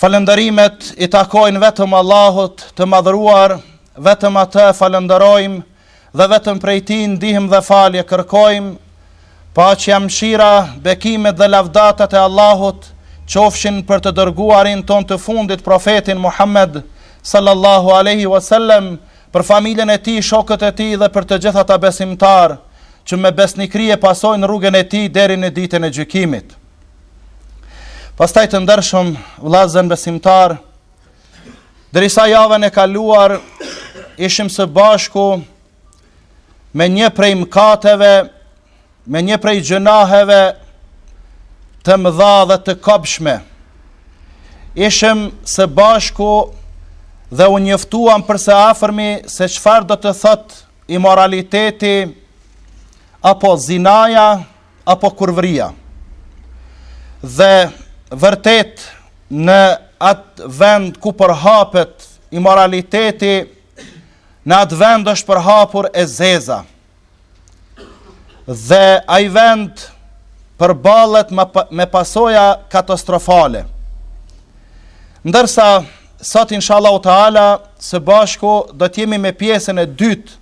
Falënderimet i takojnë vetëm Allahut të madhëruar, vetëm atë falënderojmë dhe vetëm prej tij ndihmë dhe falje kërkojmë, paqja mëshira, bekimet dhe lavdatat e Allahut, qofshin për të dërguarin tonë të fundit profetin Muhammed, sallallahu aleyhi wasallem, për familjen e tij, shokët e tij dhe për të gjithë ata besimtarë, që me besnikri e pasojnë rrugën e tij deri në ditën e gjykimit. Pastaj të ndershëm vëllazën besimtarë, derisa javën e kaluar ishim së bashku me një prej mëkateve, me një prej gjënaheve të mëdha dhe të kobshme. Ishim së bashku dhe u njoftuam për së afërmi se çfarë do të thotë imoraliteti apo zinaja, apo kurvëria. Dhe vërtet në atë vend ku përhapet imoraliteti, në atë vend është përhapur e zeza. Dhe ai vend përballet me pasoja katastrofale. Ndërsa sot inshallah u taala së bashku do të jemi me pjesën e dytë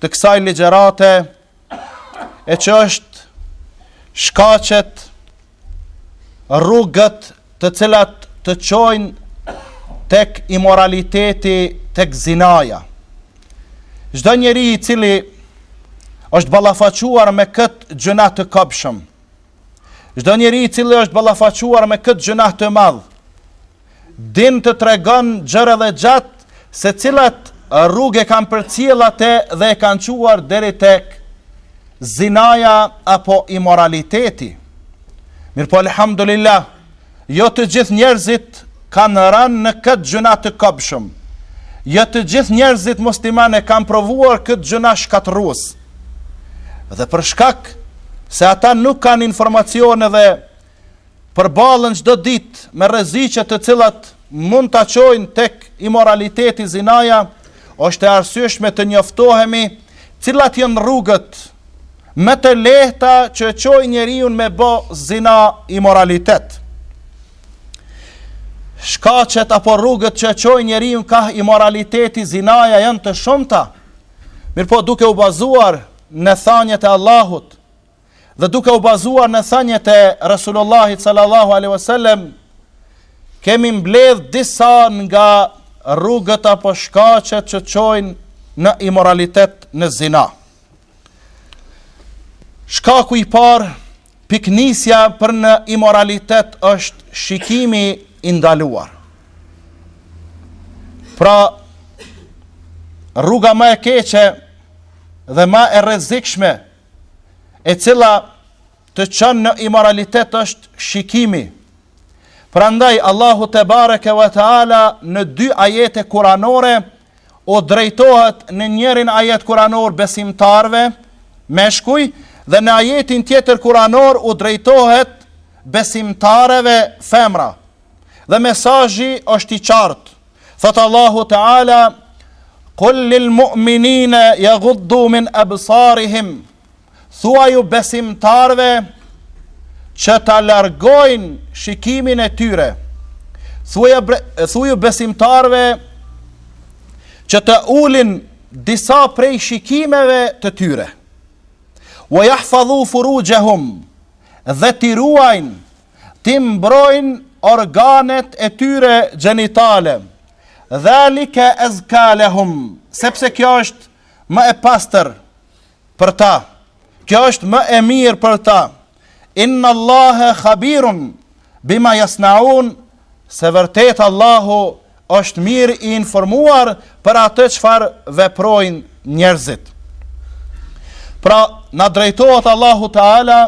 të kësaj ligjërate e që është shkaqet rrugët të cilat të çojnë tek imoraliteti tek zinaja. Çdo njeri i cili është ballafaquar me këtë gjynah të kobshëm, çdo njeri i cili është ballafaquar me këtë gjynah të madh, Din të tregon gjërë dhe gjatë se cilat rrugë e kanë përcjellë atë dhe e kanë çuar deri tek zinaja apo imoraliteti. Mirëpo alhamdulillah, jo të gjithë njerëzit kanë rënë në këtë gjynah të kobshëm. Jo të gjithë njerëzit muslimanë e kanë provuar këtë gjynah shkatërrues. Dhe për shkak se ata nuk kanë informacione dhe përballen çdo ditë me rreziqe të cilat mund ta çojnë tek imoraliteti zinaja, është e arsyeshme të njoftohemi cilat janë rrugët më të lehta që e çojnë njeriun me bo zina imoralitet. Shkaqet apo rrugët që e çojnë njeriun ka imoraliteti zinaja janë të shumta. Mirëpo duke u bazuar në thanjet e Allahut, dhe duke u bazuar në thëniet e Resulullahit sallallahu alaihi wasallam kemi mbledh disa nga rrugët apo shkaqet që çojnë në imoralitet në zina. Shkaku i parë pikënisja për në imoralitet është shikimi i ndaluar. Pra, rruga ma e keqe dhe ma e rrezikshme e cila të çon në imoralitet është shikimi. Prandaj Allahu tebareke ve teala në dy ajete kuranore u drejtohet në njërin ajet kuranor besimtarëve meshkuj dhe në ajetin tjetër kuranor u drejtohet besimtareve femra. Dhe mesazhi është i qartë. Thotë Allahu teala Kul lil mu'minina yaghuddu min absarihim. Thuaju besimtarëve që ta largojnë shikimin e tyre. Thuaju besimtarëve që të ulin disa prej shikimeve të tyre. Wa yahfazu furujahum dhe t'i ruajnë t'i mbrojnë organet e tyre gjenitale. Dhalike ezka lehum, sepse kjo është më e pastër për ta. Kjo është më e mirë për ta. Inna Allahe khabirun bima jasnaun, se vërtet Allahu është mirë i informuar për atë çfarë veprojnë njerëzit. Pra, na drejtohet Allahu Teala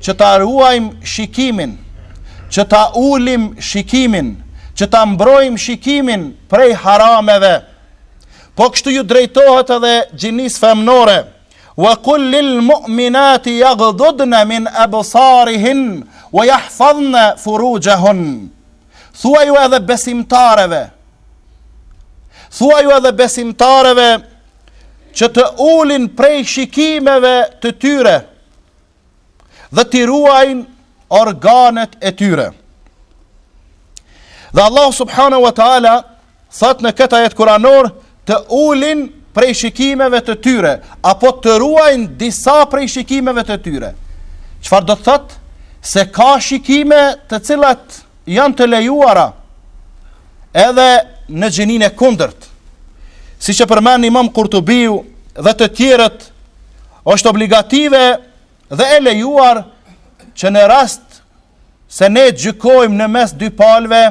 që ta ruajmë shikimin, që ta ulim shikimin, që ta mbrojmë shikimin prej harameve. Po kështu ju drejtohet edhe gjinisë femnore. Wa qul lil mu'minati yaghdudna min absarihin wa yahfazna furujahun. Thuaju edhe besimtareve, thuaju edhe besimtareve që të ulin prej shikimeve të tyre dhe të ruajnë organet e tyre. Dhe Allahu subhanahu wa ta'ala Thotë në këtë ajet kuranor të ulin prej shikimeve të tyre apo të ruajnë disa prej shikimeve të tyre. Çfarë do të thotë? Se ka shikime të cilat janë të lejuara edhe në gjininë e kundërt. Siç e përmend Imam Kurtubiu dhe të tjerët, është obligative dhe e lejuar që në rast se ne gjykojmë në mes dy palëve,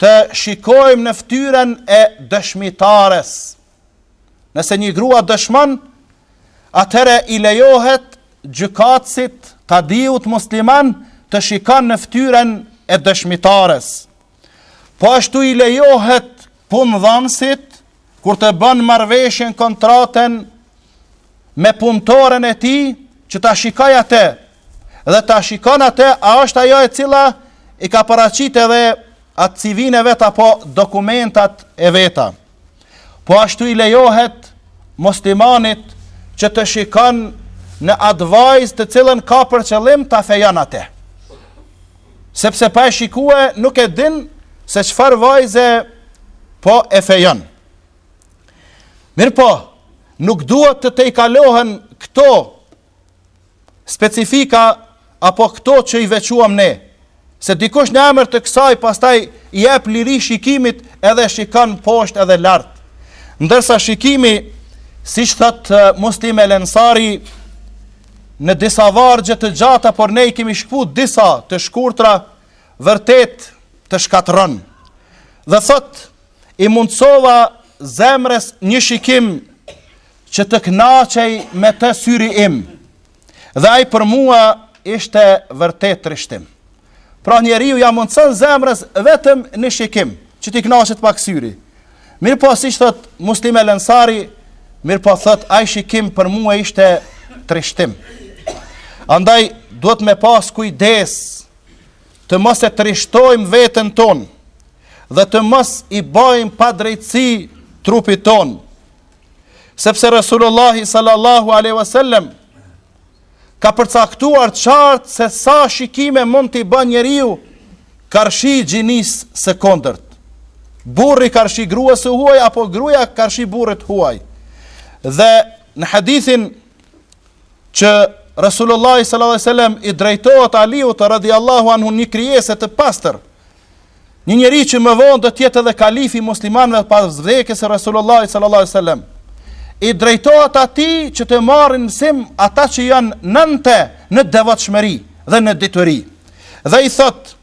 të shikojmë në ftyrën e dëshmitares. Nëse një grua dëshmon, atëherë i lejohet gjykatësit, kadiut musliman, të shikon në ftyrën e dëshmitares. Po ashtu i lejohet punëdhënësit, kur të bën marrëveshjen, kontratën me punëtoren e tij, që ta shikojë atë, dhe ta shikon atë, a është ajo e cila i ka paraqit edhe atë CV-në e vet apo dokumentat e veta. Po ashtu i lejohet muslimanit që të shikon në atë vajzë të cilën ka për qëllim ta fejon atë. Sepse pa e shikue nuk e din se çfarë vajze po e fejon. Mirëpo, nuk duhet të tejkalohen këto specifika apo këto që i veçuam ne, se dikush në emër të kësaj pastaj i jep liri shikimit edhe shikon poshtë edhe lart. Ndërsa shikimi, siç thotë Muslim El Ansari në disa vargje të gjata, por ne i kemi shkpu disa të shkurtra, vërtet të shkatërron. Dhe thotë i mundësova zemrës një shikim që të kënaqej me të syri im, dhe ai për mua ishte vërtet trishtim. Pra njeriu ja mundëson zemrës vetëm një shikim, që t'i kënaqet pak syri. Mirëpo, siç thotë Muslim El Ansari, mirëpo thotë, ai shikim për mua ishte trishtim. Andaj, duhet me pas kujdes të mos e trishtojmë veten tonë, dhe të mos i bajmë padrejtësi trupit tonë, Sepse Resulullahi sallallahu aleyhi wasallam ka përcaktuar qartë se sa shikime mund t'i bën njeriu karshi gjinisë së kundërt. Burri karshi grues së huaj, apo gruja karshi burrit huaj. Dhe në hadithin që Resulullah sallallahu alaihi wasallam i drejtohet Aliut radhiyallahu anhu një krijese të pastër, Një njeri që më vonë do të jetë edhe kalifi i muslimanëve pas vdekjes së Resulullahit sallallahu alaihi wasallam. I drejtohet atij që të marrin mësim ata që janë nën te në devotshmëri dhe në dituri. Dhe i thotë: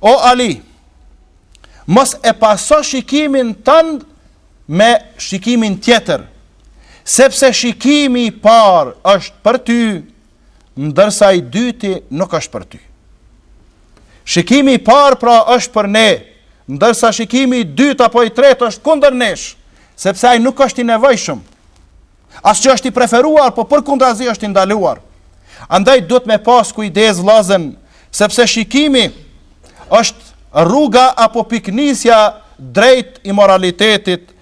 O Ali, mos e paso shikimin tand me shikimin tjetër, sepse shikimi i parë është për ty ndërsa i dyti nuk është për ty. Shikimi i parë pra është për ne, ndërsa shikimi i dytë apo i tretë është kundër nesh, sepse ai nuk është i nevojshëm. As që është i preferuar, po përkundrazi është i ndaluar. Andaj duhet me pas kujdes vllazën, sepse shikimi është rruga apo pikënisja drejt imoralitetit,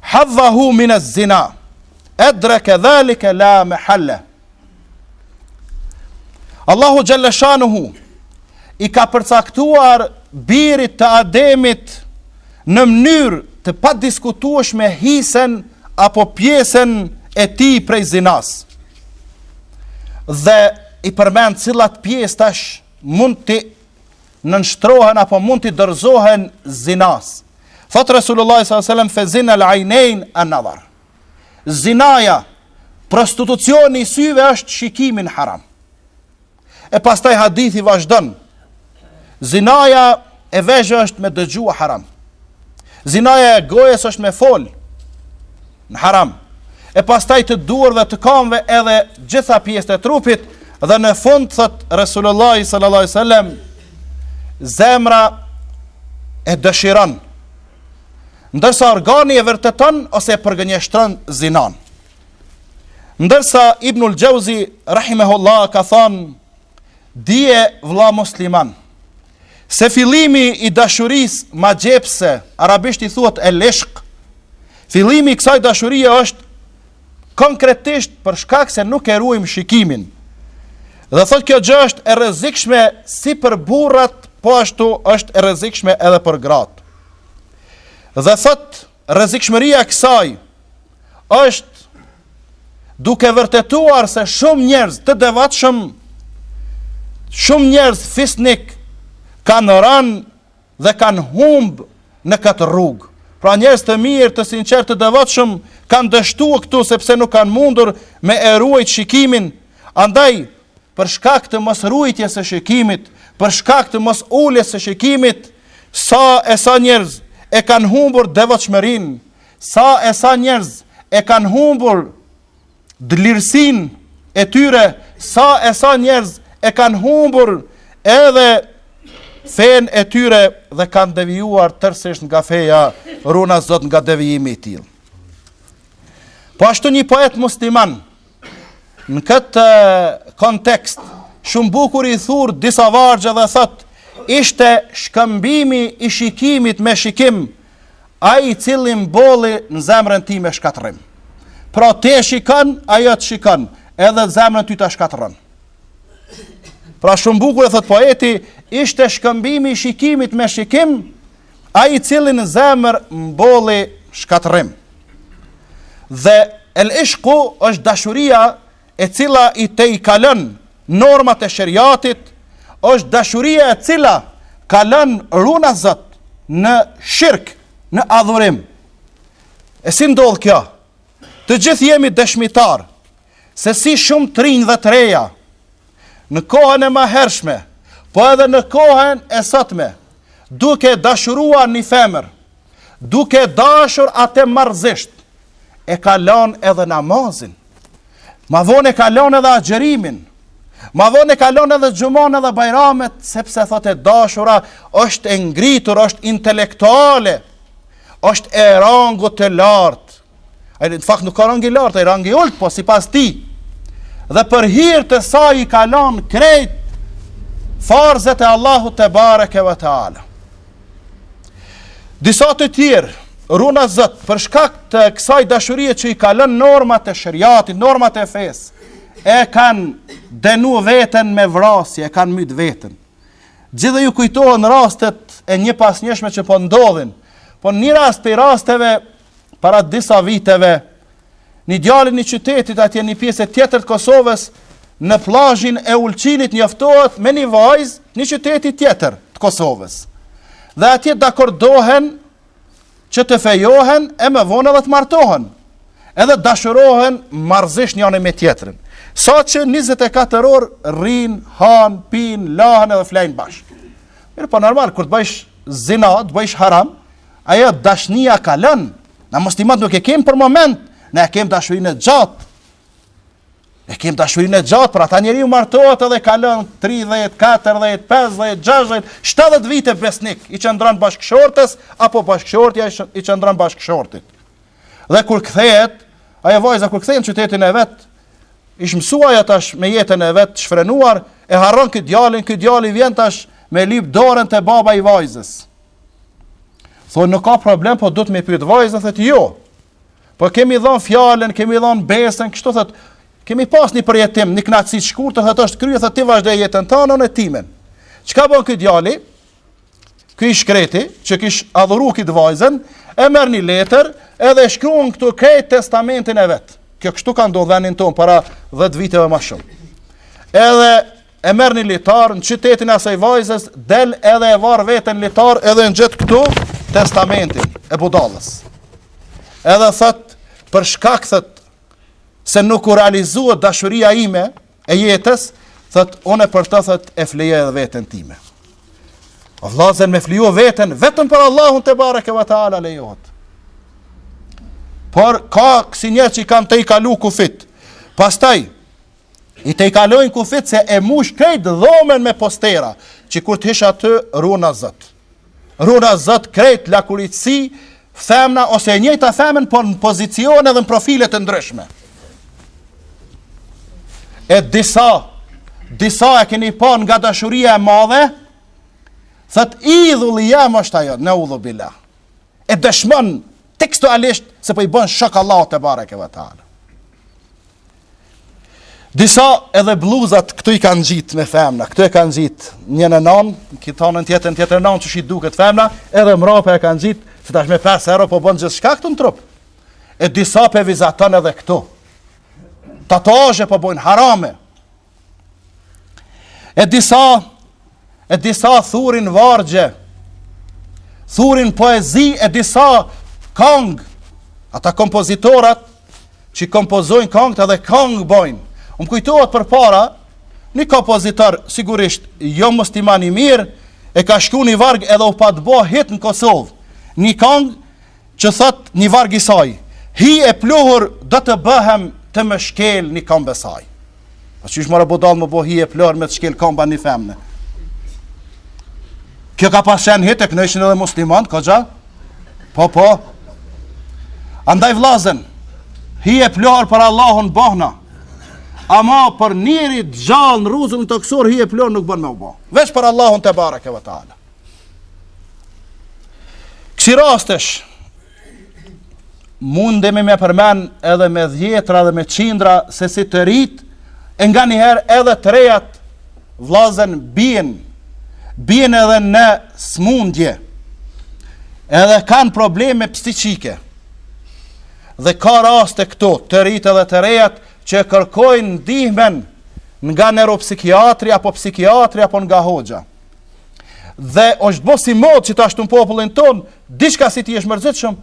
Hadhahu minez-zina, edreke dhalike la mehale. Allahu Xhel-le Shanuhu i ka përcaktuar birit të Ademit në mënyrë të padiskutueshme hisen apo pjesën e tij prej zinasë. Dhe i përmend cilat pjesë tash mund t'i nënshtrohen apo mund t'i dorëzohen zinasë. Thotë Resulullah sallallahu alaihi wasallam fe zinal-ajnejn en-nedhar. Zinaja, prostitucioni i syve është shikimi në haram. E pastaj hadithi vazhdon. Zinaja e veshëve është me dëgju haram. Zinaja e gojës është me fol. në haram, e pastaj të duarve, të kamve edhe gjitha pjesët e trupit, dhe në fund thotë Resulullah sallallahu alaihi wasallam zemra e dëshiron ndërsa organi e vërteton ose e përgënjeshtron zinan ndërsa Ibnul Xheuzi rahimahullah ka thanë dije vlla musliman se fillimi i dashurisë magjepse, arabisht i thuhet el-ishk, fillimi i kësaj dashurie është konkretisht për shkak se nuk e ruajmë shikimin. Dhe thotë kjo gjë është e rrezikshme si për burrat, po ashtu është e rrezikshme edhe për gratë. Dhe thotë rrezikshmëria e kësaj është duke vërtetuar se shumë njerëz të devotshëm, shumë njerëz fisnikë kanë rënë dhe kanë humb në këtë rrugë. Pra njerëz të mirë, të sinqertë, të devotshëm kanë dështu këtu sepse nuk kanë mundur me e ruajt shikimin. Andaj për shkak të mosruajtjes së shikimit, për shkak të mosuljes së shikimit, sa e sa njerëz e kanë humbur devotshmërinë, Sa e sa njerëz e kanë humbur dëlirësinë e tyre, sa e sa njerëz e kanë humbur edhe fenë e tyre dhe kanë devijuar tërësisht nga feja, runa Zot nga devijimi i tillë. Po ashtu një poet musliman në këtë kontekst shumë bukur i thur disa vargje dhe thotë ishte shkëmbimi i shikimit me shikim Ai i cili mbolli në zemrën time shkatërrim. Pra ti e shikon, ajo të shikon, edhe zemrën ty ta shkatërron. Pra shumë bukur e thot poeti, ishte shkëmbimi i shikimit me shikim, ai i cili në zemër mbolli shkatërrim. Dhe el ishku është dashuria e cila i tejkalon normat e sheriatit, është dashuria e cila kalon runa Zot në shirk, në adhurim. E si ndodh kjo? Të gjithë jemi dëshmitar se si shumë të rinj dhe të reja në kohën e mahershme, po edhe në kohën e sotme, duke e dashuruar një femër, duke e dashur atë marrëzisht, e kalon edhe namazin. Ma vonë e kalon edhe agjerimin, ma vonë e kalon edhe xhuman edhe bajramet, sepse thot e dashura është e ngritur, është intelektuale, është e rangut të lartë. Ai në fakt nuk ka rang të lartë, ai rang i ulët, po sipas tij. Dhe për hir të saj i kalon krejt farzet e Allahut tebareke ve teala. Disa të tjerë, runa Zot, për shkak të kësaj dashurie që i kalon normat e sheriatit, normat e fesë, e kanë dënu veten me vrasje, e kanë mytë veten. Gjithë ju kujtohen rastet e njëpasnjëshme që po ndodhin, po një rast prej rasteve, para disa viteve, Një djalë i një qyteti atje në një pjesë tjetër të Kosovës, në plazhin e Ulqinit njoftohet me një vajzë një qyteti tjetër të Kosovës. Dhe atje dakordohen që të fejohen e më vonë edhe të martohen. Edhe dashurohen marrëzisht njëri me tjetrin. Sa që 24 orë rrin, han, pin, lahen edhe flejnë bashkë. Mirëpo normal, kur të bëjsh zina, të bëjsh haram, ajo dashnia kalon, Na muslimant nuk e kem për moment, ne e kem dashurinë e gjatë. E kem dashurinë të gjatë, prandaj njeriu martohet edhe kalon 30, 40, 50, 60, 70 vite besnik, i qëndron bashkëshortes, apo bashkëshortja i qëndron bashkëshortit. Dhe kur kthehet, ajo vajza kur kthehet në qytetin e vet, ish mësu ajo tash me jetën e vet të shfrenuar, e harron këtë djalin, ky djali vjen tash me lyp dorën te baba i vajzës. Thonë, nuk ka problem, po du me pytë vajzën, dhe thotë, jo. Po kemi dhënë fjalën, kemi dhënë besën, kështu thotë, kemi pas një përjetim, një kënaqësi të shkurtër, thotë është kry, thotë ti vazhdo jetën tane, unë timen. Çka bën ky djali? Ky i shkreti, që kish adhuru këtë vajzën, e merr një letër, edhe shkruan këtu krejt testamentin e vet. Kjo kështu ka ndodhë në vendin tonë, para 10 viteve ma shumë. Edhe e merr një litar në qytetin e asaj vajzës, del edhe e var veten n'litar edhe e ngjet këtu testamentin e budallës. Edhe thot, për shkak thot, se nuk u realizua dashuria ime e jetës, thot, unë për të thot e flij edhe veten time. O vllazën me fliju veten, vetëm për Allahun tebareke ve teala lejohet. Por ka kësi njerëz që i kanë tejkalu kufijt. Pastaj, I tejkalojnë kufijt se e mush krejt dhomën me postera, që kur të hish aty runa Zot. Runa Zot krejt lakuritësi, femna ose e njëjta femën, por në pozicione dhe në profile të ndryshme. E disa, disa e keni pa nga dashuria e madhe, thot idhulli jem është ajo, neudhubilah. e dëshmon tekstualisht se po i bën shok Allahu tebareke ve teala. Disa edhe bluzat këtu i kanë ngjit me femna, këtu e kanë ngjit një në njanë anë, këta në tjetër, në tjetrën anë, që s'i duket femna, edhe mrapa e kanë ngjit, se tash me 5 euro po bën gjithçka këtu në trup. E disa pe vizatojn edhe këtu. Tatuazhe po bëjnë harame, E disa, e disa thurin vargje, thurin poezi, e disa kangë, ata kompozitorët që kompozojnë kangët edhe kangë bojnë. Mu m'kujtohet përpara, një kompozitor, sigurisht, jo musliman i mirë, e ka shkru një varg edhe u pat bo hit në Kosovë. Një kangë, Që thot një varg i saj, hi e pluhur do të bëhem të më shkel një komb e saj. Po qysh more budall me u bo hi e pluhur me të shkel komba një femne. Kjo ka pas qenë hit, e këndojshin edhe musliman, ka gja? Po, po. Andaj vllazën, hi e pluhur për Allahun bohna, ama për njeri t'gjallë në rruzullin tokësor, hi e pluhur nuk bën me u bo. Veç për Allahun tebareke ve teala. Kësi rastesh, mundemi me përmend edhe me dhjetra dhe me qindra se si të rit, e nganjëherë edhe të rejat vllazën bjen, bjen edhe në smundje, edhe kanë probleme psikike, dhe ka raste këtu të rit edhe të rejat që kërkojnë ndihmën nga neuropsikiatri apo psikiatri apo nga hoxha. Dhe është bo si mod që tash këtu në popullin ton, diçka si t'jesh i mërzitshëm,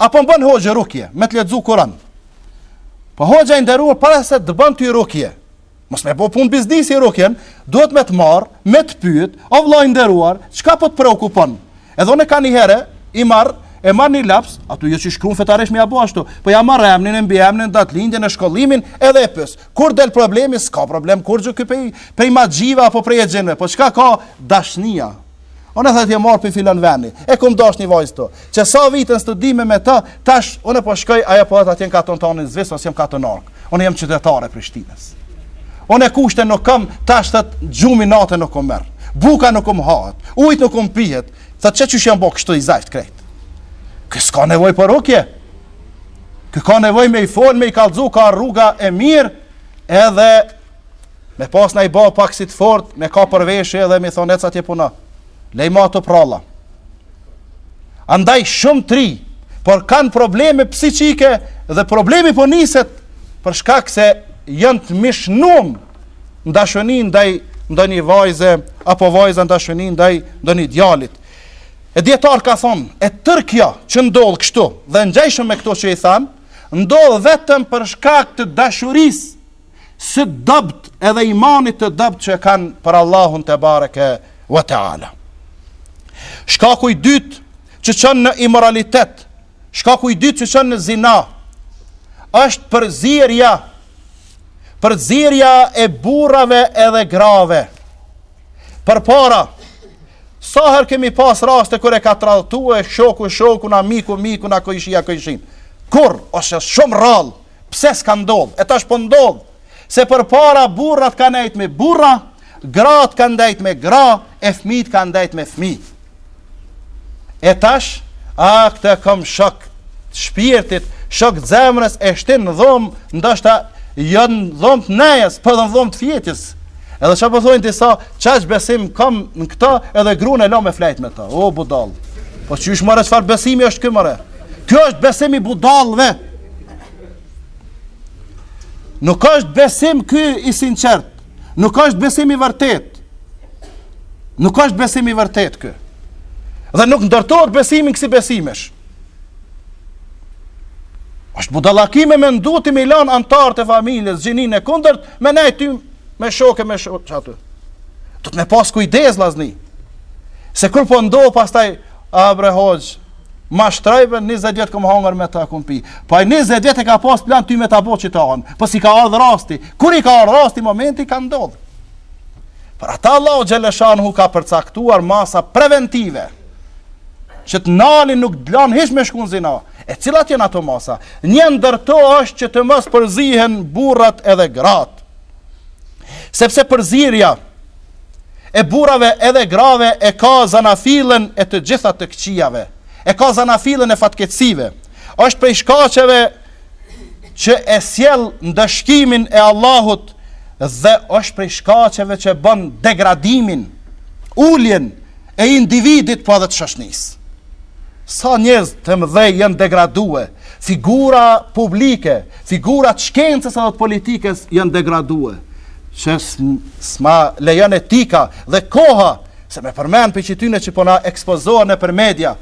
a po m'bën hoxhë rukje, me të lexu kuran. Po hoxha i nderuar, para se të bën ty rukje, mos me bo pun biznisi rukjen, duhet me të marr, me të pyt, o vlla i nderuar, çka po të preokupon? Edhe unë ka një herë e marr e marr një laps, aty jo që shkruan fetarisht me ja bo ashtu, po ja marr emrin e mbiemrin, datëlindjen e shkollimin, edhe e pyes. Kur del problemi, s'ka problem kurgjë ky prej prej magjive apo prej xhinve, po çka ka dashnia. Unë thotë jam prej filan veni. E kum dasht ni vajzë ktu. Qe sa vite studime me të, tash unë po shkoj ajo po atje në kanton tonë në Zvicër, ose jam katon Unë jam qytetar i Prishtinës. Unë kushte nuk kam tash thotë gjumi natën nuk um merr. Buka nuk um hahet, ujt nuk um pihet. Thot qe qysh jam bo kështu i zajft krejt. Ky s'ka nevoj për rukje. Ky ka nevoj me i fol, me i kalzu, ka rruga e mirë, edhe me pas me i bo pak si të fort, me ka përvesh edhe me i thonë ec atje puna. Lejmi ato pralla. Andaj shumë t'ri, por kanë probleme psikike dhe problemi po niset për shkak se janë të mishnum n'dashuni ndaj ndonjë vajze apo vajza n'dashuni ndaj ndonjë djalit. E dijetarët kanë thonë, e tërë kjo që ndodh kështu dhe ngjajshëm me këto që i thamë, ndodh vetëm për shkak të dashurisë së dobt edhe imanit të dobt që e kanë për Allahun tebareke ve teala. Shkaku i dytë që çon në imoralitet, shkaku i dytë që çon në zina, është përzierja, përzierja e burrave edhe grave. Përpara, sa her kemi pas raste kur e ka tradhtu shoku shokun, a miku mikun, a kojshia, kojshin. Kur, ose shumë rrallë, Pse s'ka ndodh? E tash po ndodh. Se përpara burrat kanë ndejt me burra, gratë kanë ndejt me gra, e fmijt kanë ndejt me fmi. E tash, a këtë e kom shok të shpirtit, shok të zemrës, e shtin në dhomë, ndoshta jo n'dhomë të nejes, po po edhe në dhomë të fjetjes. Edhe qe po thojnë disa, qaq besim kom në këta, edhe grun e lo me flejt me ta. O, budall, po qysh more çfarë besimi është ky more? Ky është besim i budallve. Nuk është besim ky i sinqert. Nuk është besim i vërtet. Nuk është besim i vërtet ky. Dhe nuk ndërtohet besimi n'kësi besimesh. Është budallaki me mendu ti me i lan antarët e familjes, gjinin e kundërt, me nejt aty me shokë me shokë aty. Duhet me pas kujdes, vllazni. Se kur po ndodh pastaj, a bre hoxhë, Mashtroi be, 20 vjet kom hangër me ta kom pi. Po ai 20 vjet e ka pas plan ty me ta bo qitan. Po s'i ka ardhë rasti. Kur i ka ardhë rasti, momenti ka ndodh. Për ata Allahu xhele shanuhu ka përcaktuar masa preventive. Që të nalin nuk t'lanë hiç me shku n'zina. E cilat janë ato masa? Një ndër to është që të mos përzihen burrat edhe gratë. Sepse përzierja, e burrave edhe grave e ka zanafillën e të gjitha të këqijave, e ka zanafillën e fatkeqësive. Është prej shkaqeve që e sjell ndëshkimin e Allahut dhe është prej shkaqeve që bën degradimin, uljen e individit po edhe të shoqënisë. Sa njerëz të mëdhej janë degradue, figura publike, figura të shkencës edhe të politikës janë degradue. që s'ma lejon etika dhe koha, se me përmend prej qityne që po na ekspozohen nëpër media,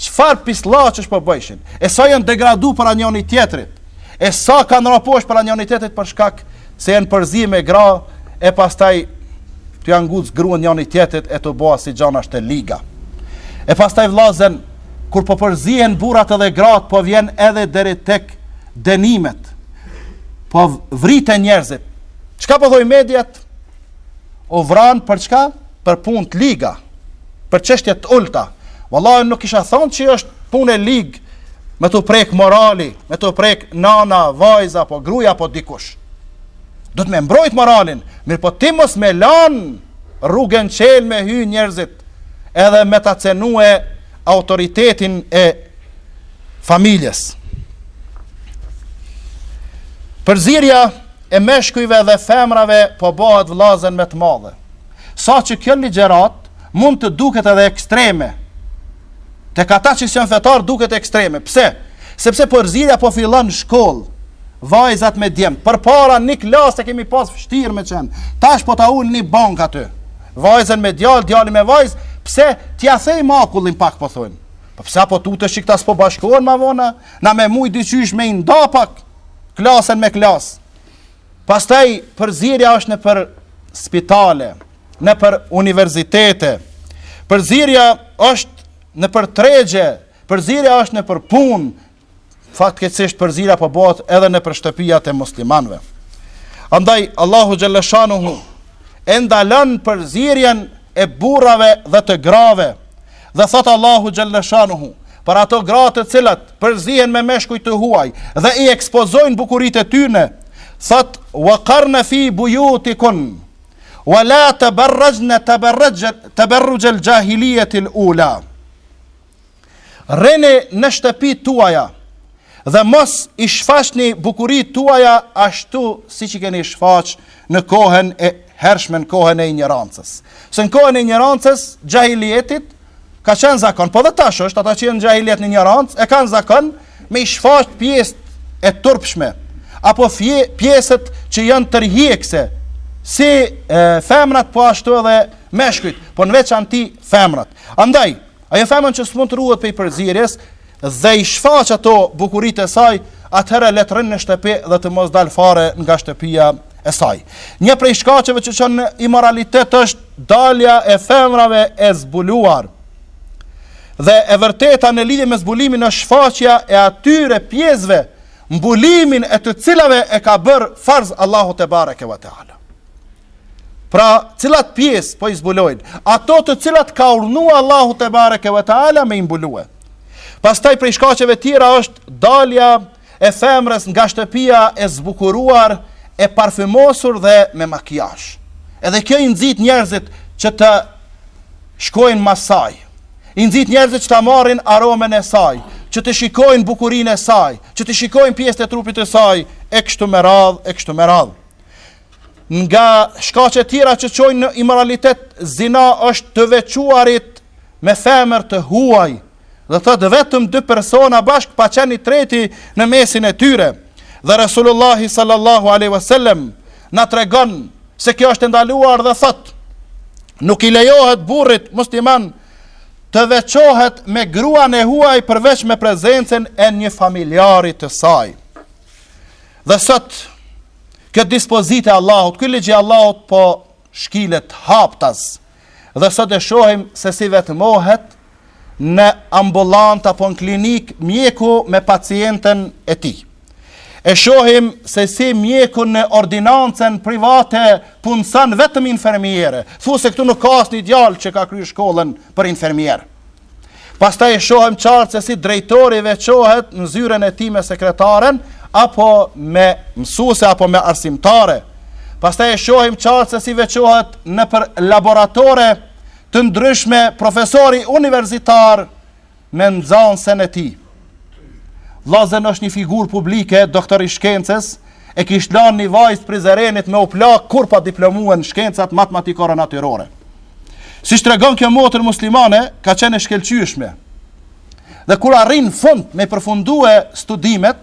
çfarë pisllaqesh po bëjshin, e sa janë degradu para njoni-tjetrit, e sa kanë ra posht para njoni-tjetrit për shkak se janë përzi me gra, e pastaj t'ia nguc gruen njoni-tjetrit e të bo asi gjanash të liga. E pastaj vllazën, kur po përzien burrat edhe gratë, po vjen edhe deri tek dënimet, po vriten njerëzit, Çka po thojn mediat? U vranë për çka? Për punë të liga, për çështje të ulta. Vallahi nuk kisha thonë që është punë e ligë me t'u prek morali, me t'u prek nana, vajza apo gruaja apo dikush. Do ti me mbrojt moralin, mirëpo ti mos me lan rrugën çel me hy njerëzit edhe me ta cenue autoritetin e familjes. Përzirja e meshkujve dhe femrave po bëhet vllazën me të madhe. Saqë kjo ligjëratë mund të duket edhe ekstreme. Tek ata që s'janë fetarë duket ekstreme. Pse? Sepse përzirja po fillon në shkollë. Vajzat me djem. Përpara një klasë e kemi pas vështirë me qenë. Tash po ta ulin ni bankë aty. Vajzën me djalë, djalin me vajzë, pse t'ja thejm akullin pak po thojnë. Po pse a po tutesh që këta s'po bashkohen ma vona, na me mujt dyqysh me i nda pak, klasën me klasë. Pastaj përzirja është nëpër spitale, nëpër universitete, përzirja është nëpër tregje, përzirja është nëpër punë, fatkeqësisht përzirja po bëhet edhe nëpër shtëpijat e muslimanëve. Andaj Allahu xhalleshanuhu e ndalon përzirjen e burrave dhe të grave. Dhe thotë Allahu xhalleshanuhu për ato gra të cilat përzihen me meshkuj të huaj dhe i ekspozojnë bukuritë e tyre, thotë wa qarna fi buyutikunna wa la tabarrajna tabarruj al-jahiliyah al-ula. Rrini në shtëpi tuaja dhe mos i shfaqni bukuritë tuaja ashtu siç i keni shfaq në kohën e hershme në kohën e injorancës. Se në kohën e injorancës, xhahilijetit, ka qenë zakon, po dhe tash është, ata që janë xhahilijet në injorancë, e kanë zakon me i shfaq pjesët e turpshme, apo fje, pjesët që janë tërhekëse, si e, femrat po ashtu edhe meshkujt, po në veçanti femrat. Andaj, Ajo femër që s'mund të ruhet prej përzirjes dhe i shfaq ato bukuritë e saj, atëherë le të rrinë në shtëpi dhe të mos dalë fare nga shtëpia e saj. Një prej shkaqeve që çon në imoralitet është dalja e femrave e zbuluar. Dhe e vërteta në lidhje me zbulimin është shfaqja e atyre pjesëve mbulimin e të cilave e ka bërë farz Allahu tebareke ve teala. Pra, cilat pjesë po i zbulojnë? Ato të cilat ka urdhnu Allahu tebareke ve teala me i mbulue. Pastaj prej shkaqeve tjera është dalja e femrës nga shtëpia e zbukuruar, e parfymosur dhe me makijazh. Edhe kjo i nxit njerëzit që të shkojnë mas saj. I nxit njerëzit që ta marrin aromën e saj, që të shikojnë bukurinë e saj, që të shikojnë pjesët e trupit të saj, e kështu me radhë, e kështu me radhë. nga shkaqe tjera që çojnë në imoralitet, zina është të veçuarit me femër të huaj, do të thotë vetëm dy persona bashkë pa qenë i treti në mesin e tyre. Dhe Resulullahi sallallahu alejhi ve sellem na tregon se kjo është e ndaluar dhe thotë, nuk i lejohet burrit musliman të veçohet me gruan e huaj përveç me prezencën e një familjari të saj. Dhe sot, Kjo dispozitë e Allahut, ky ligj i Allahut po shkilet haptas. Dhe sot e shohim se si vetëmohet në ambulantë apo në klinikë mjeku me pacienten e tij. E shohim se si mjeku në ordinancën private punëson vetëm infermiere. Thue se këtu nuk ka asnjë djalë që ka krye shkollën për infermier. Pastaj e shohim qartë se si drejtori veçohet në zyrën e tij me sekretaren, apo me mësuese, apo me arsimtare. Pastaj e shohim qartë se si veçohet nëpër laboratore të ndryshme profesori universitar me nxansen e tij. Vllazën është një figurë publike, doktor i shkencës, e kish lanë një vajzë t'Prizrenit me u plakë kur pa diplomuen në shkencat matematikore natyrore. Siç tregon kjo motër muslimane, ka qenë e shkëlqyeshme. Dhe kur arrin n'fund me i përfundue studimet,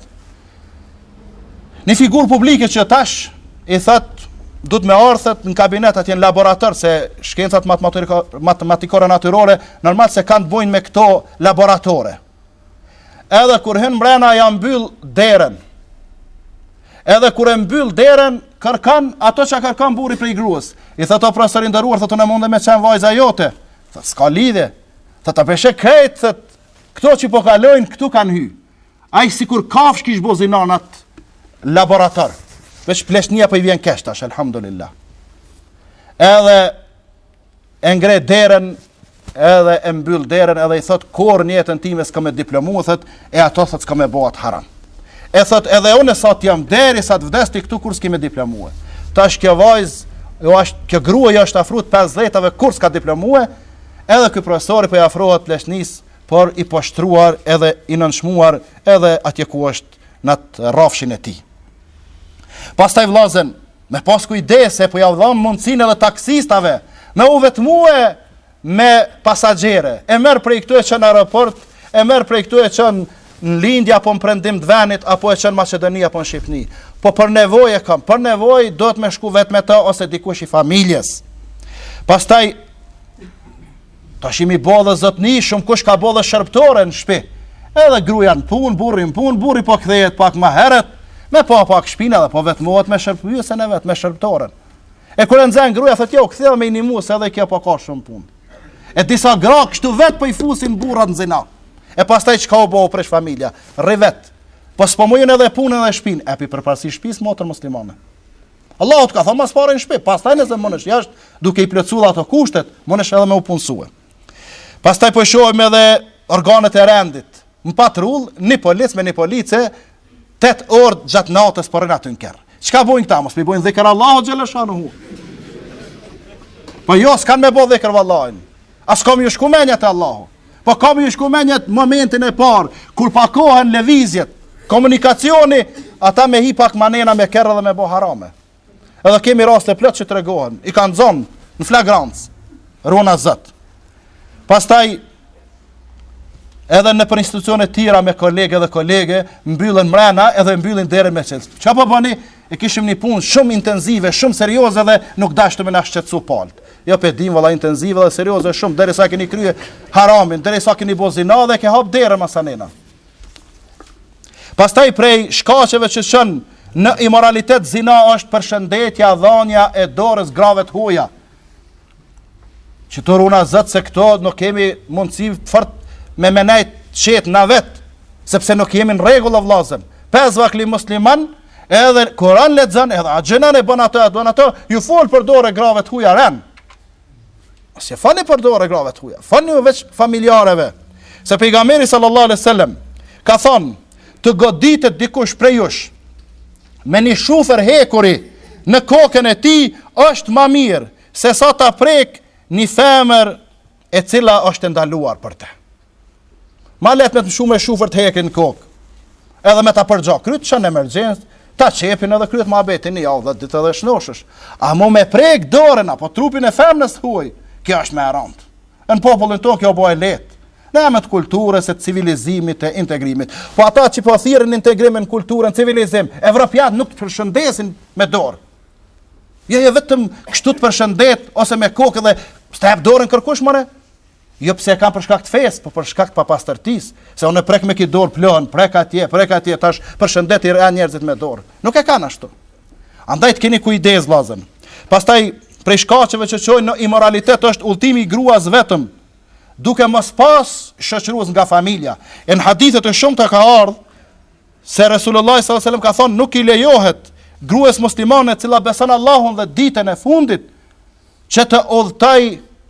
Një figurë publike që tash i thot do me ardh në kabinet atje në laborator se shkencat matematiko-natyrore normal se kanë të bojnë me këto laboratore. Edhe kur hyn mbrena ja mbyll derën. Edhe kur e mbyll derën kërkon ato çka kërkon burri prej gruas. I thot o profesor i nderuar thotë unë mundem me kan vajza jote. Thotë s'ka lidhje. Thotë tash pesha krejt thotë këto që po kalojnë këtu kanë hy. Ai sikur kafshë kish bo zina n'at laborator. Veç pleqnia po i vjen keq tash, alhamdulillah. Edhe e çel derën, edhe e mbyll derën, edhe i thot kurr në jetën time s'kam me diplomu, thot e ato thot s'kam me bo at haram. E thot edhe unë sa të jam deri sa të vdes ti këtu kurr s'ke me diplomu. Tash kjo vajzë jo është kjo grua ju është afruar 50-tave kurr s'ka diplomue, edhe ky profesori po i afrohet pleqnisë por i poshtruar edhe i nënçmuar edhe atje ku është në atë rrafshin e tij. Pastaj vllazën, me pas kujdes se po ja jam mundësinë edhe taksistave me u vetmue me pasagjere. E merr prej këtu e çon në aeroport, e merr prej këtu e çon në lindje apo në prendim të venit, apo e çon në Maqedoni apo në Shqipni. Po për nevojë e kam, për nevojë duhet me shku vetë me ta ose dikush i familjes. Pastaj, Tash i jemi bo dhe zotni, shumë kush ka bo dhe shërbëtore në shpi. Edhe gruja në punë, burri në punë, burri po kthejet pak ma heret, me pa pak shpina dhe po vetmohet me shërbyesen e vet, me shërbëtoren. E kur e zen gruja, thot jo, ktheva me i nimu se edhe kjo po ka shumë punë. E disa gra kështu vetë po i fusin burrat në zina. E pastaj çka u bo prish familja, rri vetë. Po s'po i mun edhe punën dhe shpinë, epi përparsi shpisë motër muslimane. Allahu të ka thënë ma s'pari në shtëpi, pastaj nëse mundesh jashtë, duke i plotësuar ato kushtet, mundesh edhe me u punësue. Pastaj po shohim edhe organet e rendit. Në patrullë, një polic me një police, 8 orë gjatë natës po rrin aty në kerr. Çka bojnë këta, mos po bojnë dhikër Allahu xhele shanuhu. Po jo, s'kan me bo dhikër vallahin. As ka me ju shku menja te Allahu. Po ka me ju shku menja momentin e parë, kur pakohen lëvizjet, komunikacioni, ata me hi pak ma nana me kerr dhe me bo harame. Edhe kemi raste plot që tregohen, i kanë zonë në flagrancë, runa Zot. Pastaj, edhe nëpër institucione tjera me kolegë dhe kolege, mbyllen mrena edhe mbyllin derën me çels. Ça po bëni? Po E kishim një punë shumë intenzive, shumë serioze dhe nuk dashtëm me na shqetsu palët. Jo po e dim valla intenzive dhe serioze shumë, derisa keni krye haramin, derisa keni bo zina dhe ke hap derën masanena. Pastaj prej shkaqeve që çon në imoralitet zina është përshëndetja, dhanja e dorës grave t'huja. Që të runa Zot se këto nuk kemi mundësi fort me nejt qetë na vetë, sepse nuk jemi në rregull o vllazën. Pes vakli musliman, edhe Kuran lexon, edhe a gjënan e bën ato, e bën ato, ju fal për dore grave të huja renë. As ju falni për dore grave të huja, falnju veç familjareve. Se pejgamberi sallallahu alaihi wasallam ka thonë, të goditet dikush prej jush, me një shufër hekuri në kokën e tij është ma mirë se sa ta prek një femër e cila është e ndaluar për të. Ma lehtë me të mshu me shufër të hekrit në kokë, edhe me ta përgjak kryt, çon në emergjencë, ta qepin edhe kryt, ma mbetin një javë dhetë ditë edhe shnoshesh. Amo me prek dorën, apo trupin e femnës së huaj, kjo është ma e rëndë. Në popullin tonë kjo bëhet lehtë. Në emër të kulturës, të civilizimit, të integrimit. Po ata që po thirrin integrimin, kulturën, civilizim evropian nuk të përshëndesin me dorë. Jo, jo vetëm kështu të përshëndet ose me kokë dhe s'të jap dorën kërkush more. Jo pse e kan për shkak të fesë, po për shkak të papastërtisë, se unë prek me këtë dorë plon, prek atje, prek atje, tash përshëndeti njerëzit me dorë. Nuk e kanë ashtu. Andaj të keni kujdes vëllazën. Pastaj prej shkaqeve që çojnë në imoralitet është udhëtimi i gruas vetëm, duke mos pas shoqërues nga familja. E në hadithe të shumta ka ardh se Resulullah sallallahu alajhi wasallam ka thonë nuk i lejohet gruas muslimane e cila beson Allahun dhe ditën e fundit që të udhëtoj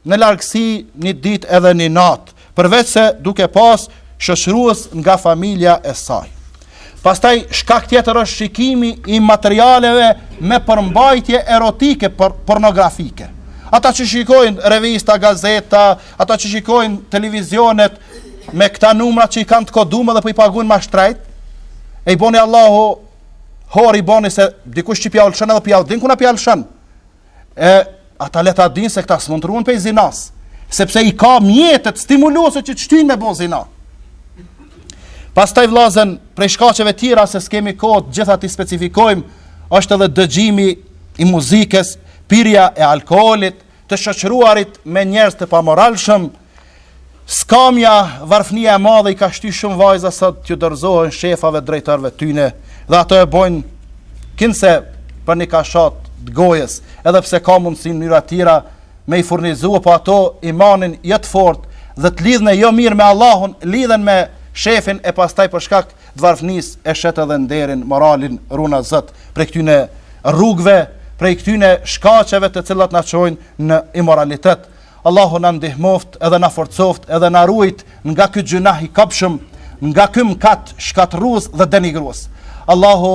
në largësi një ditë edhe një natë, përveç se duke pas shoqërues nga familja e saj. Pastaj shkak tjetër është shikimi i materialeve me përmbajtje erotike, pornografike. Ata që shikojnë revista, gazeta, ata që shikojnë televizionet me këta numra që i kanë të kodum dhe po i pagunë ma shtrejt, e i boni Allahu hori boni se dikush që pjallë shën edhe pjallë din kuna pjallë shën E ata le ta dinë se këta s'mund të ruhen prej zinas, sepse i ka mjetet stimuluese që të shtyjnë me bo zina. Pastaj vllazën, prej shkaqeve tjera se s'kemi kohë të gjitha t'i specifikojmë, është edhe dëgjimi i muzikës, pirja e alkoholit, të shoqëruarit me njerëz të pamoralshëm, Skamja, varfnia e madhe i ka shty shumë vajza sa t'ju dorëzohen shefave drejtorëve tyne dhe ato e bojnë kinse për një kafshatë të gojës, edhe pse ka mundësi në mënyra tjera me i furnizu, po ato imanin jo të fortë dhe të lidhne jo mirë me Allahun, lidhen me shefin e pastaj për shkak të varfnisë e shet edhe nderin, moralin, runa Zot, prej këtyne rrugve, prej këtyne shkaqeve të cilat na çojnë në imoralitet. Allahu na ndihmoftë edhe na forcoftë edhe na ruajt nga ky gjynah i kobshëm nga ky mkat shkatërrues dhe denigrues Allahu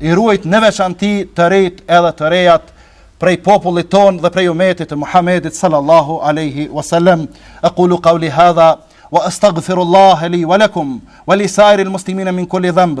i ruajt në veçanti të rinjt edhe të rejat prej popullit tonë dhe prej umetit të Muhamedit sallallahu alaihi wasallam aqulu qawli hadha wa astaghfirullaha li wa lakum wa li sa'iril muslimina min kulli dhanb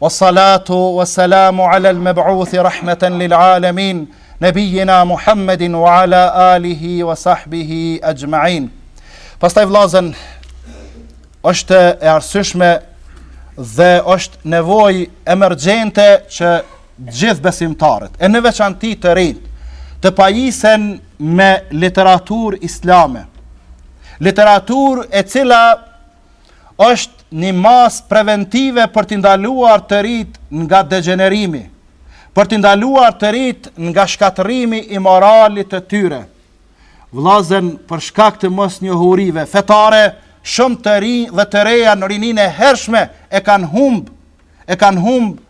Wassalatu wassalamu ala al mab'uth rahmatan lil alamin nabiyina Muhammedin wa ala alihi wa sahbihi ajma'in. Pastaj vllazën është e arsyeshme dhe është nevojë emergjente që gjithë besimtarët, e në veçanti të rinjtë, të pajisen me literaturë islame. Literaturë e cila është një masë preventive për t'i ndaluar të ritë nga degjenerimi, për t'i ndaluar të ritë nga shkatërrimi i moralit të tyre. Vllazën për shkak të mosnjohurive fetare, shumë të ri dhe të reja në rininë e hershme e kanë humb, e kanë humb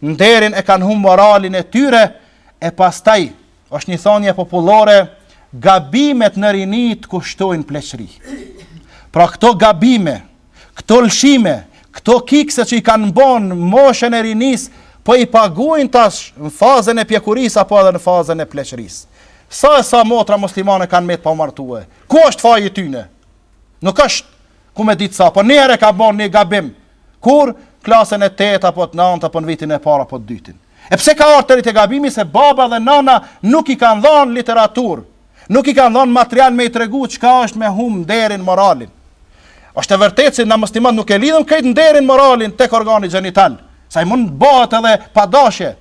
nderin, e kanë humb moralin e tyre, e pastaj është një thonie popullore, gabimet në rini të kushtojnë n'pleqëri. Pra këto gabime, këto lëshime, këto kikse që i kanë bon n'moshën e rinisë, po i pagujnë tash në fazën e pjekurisë apo edhe në fazën e pleqërisë. Sa e sa motra muslimane kanë met pa martue? Ku është faji i tyne? Nuk është ku me ditë sa, po një herë e ka bo një gabim, kur? Klasën e tetë apo të nëntë apo në vitin e parë apo të dytin. E pse ka ardhur te gabimi se baba dhe nëna nuk i kanë dhënë literaturë, nuk i kanë dhënë material me i tregu çka është me humb nderin moralin. Është e vërtetë se na muslimanët nuk e lidhëm krejt nderin moralin tek organi gjenital, se ai mund bëhet edhe pa dashje,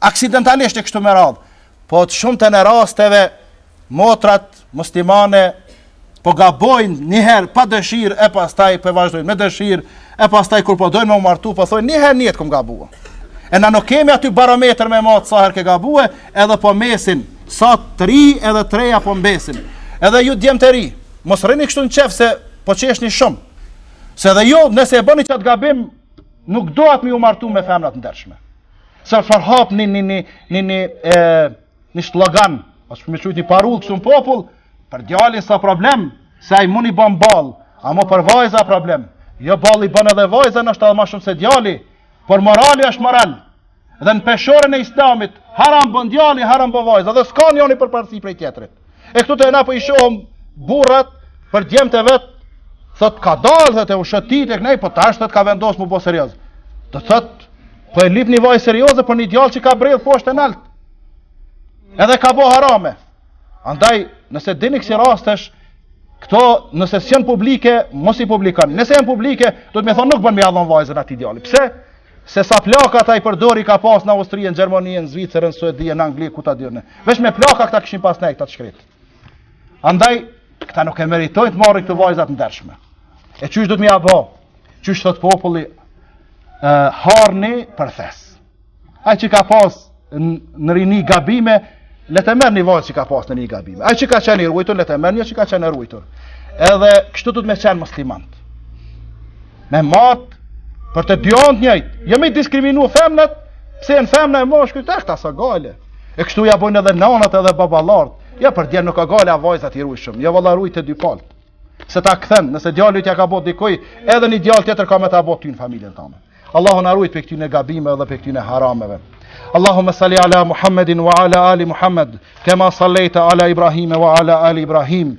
aksidentalisht e kështu me radhë. Po në të shumtën e rasteve motrat muslimane po gabojnë një herë pa dëshirë e pastaj po vazhdojnë me dëshirë e pastaj kur po dojnë me u martu po thonë një herë n'jetë kom gabuar. E na nuk kemi aty barometër me mat sa herë ke gabuar, edhe po mesin sa të ri edhe të reja po mbesin. Edhe ju djem të ri, mos rrini kështu në qejf se po qeshni shumë. Se edhe ju nëse e bëni qat gabim nuk do t'martoheni me femra t'ndershme. Se farhap ni ni ni ni ni e Një slogan, ashtu me qujt një parullë kështu në popull, për djalin s'a problem, se ai mund i bën balë, ama për vajza problem, jo balë i bën edhe vajza ndoshta edhe ma shumë se djali, por morali është moral, dhe në peshorën e islamit, haram bën djali, haram bën vajza, dhe s'ka njoni përparësi prej tjetrit. E këtu te na po i shohim burrat për djemtë e vet, thot ka dalë dhe tu shëtit e knej, po tash thot ka vendosë m'u bo serios. Të thot, Po e lyp një vajzë serioze për një djalë që ka bredh poshtë e nalt. Edhe ka bo harame. Andaj, nëse dini kësi rastesh, këto nëse s'jan publike, mos i publikon. Nëse janë publike, duhet me thonë nuk bën me ia dhon vajzën atij djali. Pse? Se sa plakat ai për dore i ka pas në Austri, në Gjermoni, në Zvicër, në Suedi, në Angli, ku ta di unë. Veç me plaka këta kishin pas nejtë, këta të shkretë. Andaj, këta nuk e meritojnë të marrin këto vajzat e ndershme. E qysh duhet me ia bo? Qysh thot populli? E, harni për thes. Ai që ka pas në rini gabime, le të merr një vajzë që ka pas në rini gabime. Ai që ka qenë i rujtur, le të merr një që ka qenë e rujtur. Edhe, kështu duhet me qenë muslimant. Me mat për të dy anët njëjt. Jo me diskriminuar femnat, pse janë femna e meshkujt, tek ta s'ka gajle. E kështu ja bojnë edhe nanat edhe baballart. Ja për djem nuk ka gajle a vajzat i ruaj shumë. Jo valla ruaj të dy palët. Se ta kthen, nëse djali yt ia ka bo dikujt, edhe një djalë tjetër ka me ta bo ty në familjen tonde. Allahu na ruaj prej këtyre gabimeve dhe prej këtyre harameve. Allahumma salli ala Muhammedin wa ala ali Muhammed, kama sallaita ala Ibrahim wa ala ali Ibrahim.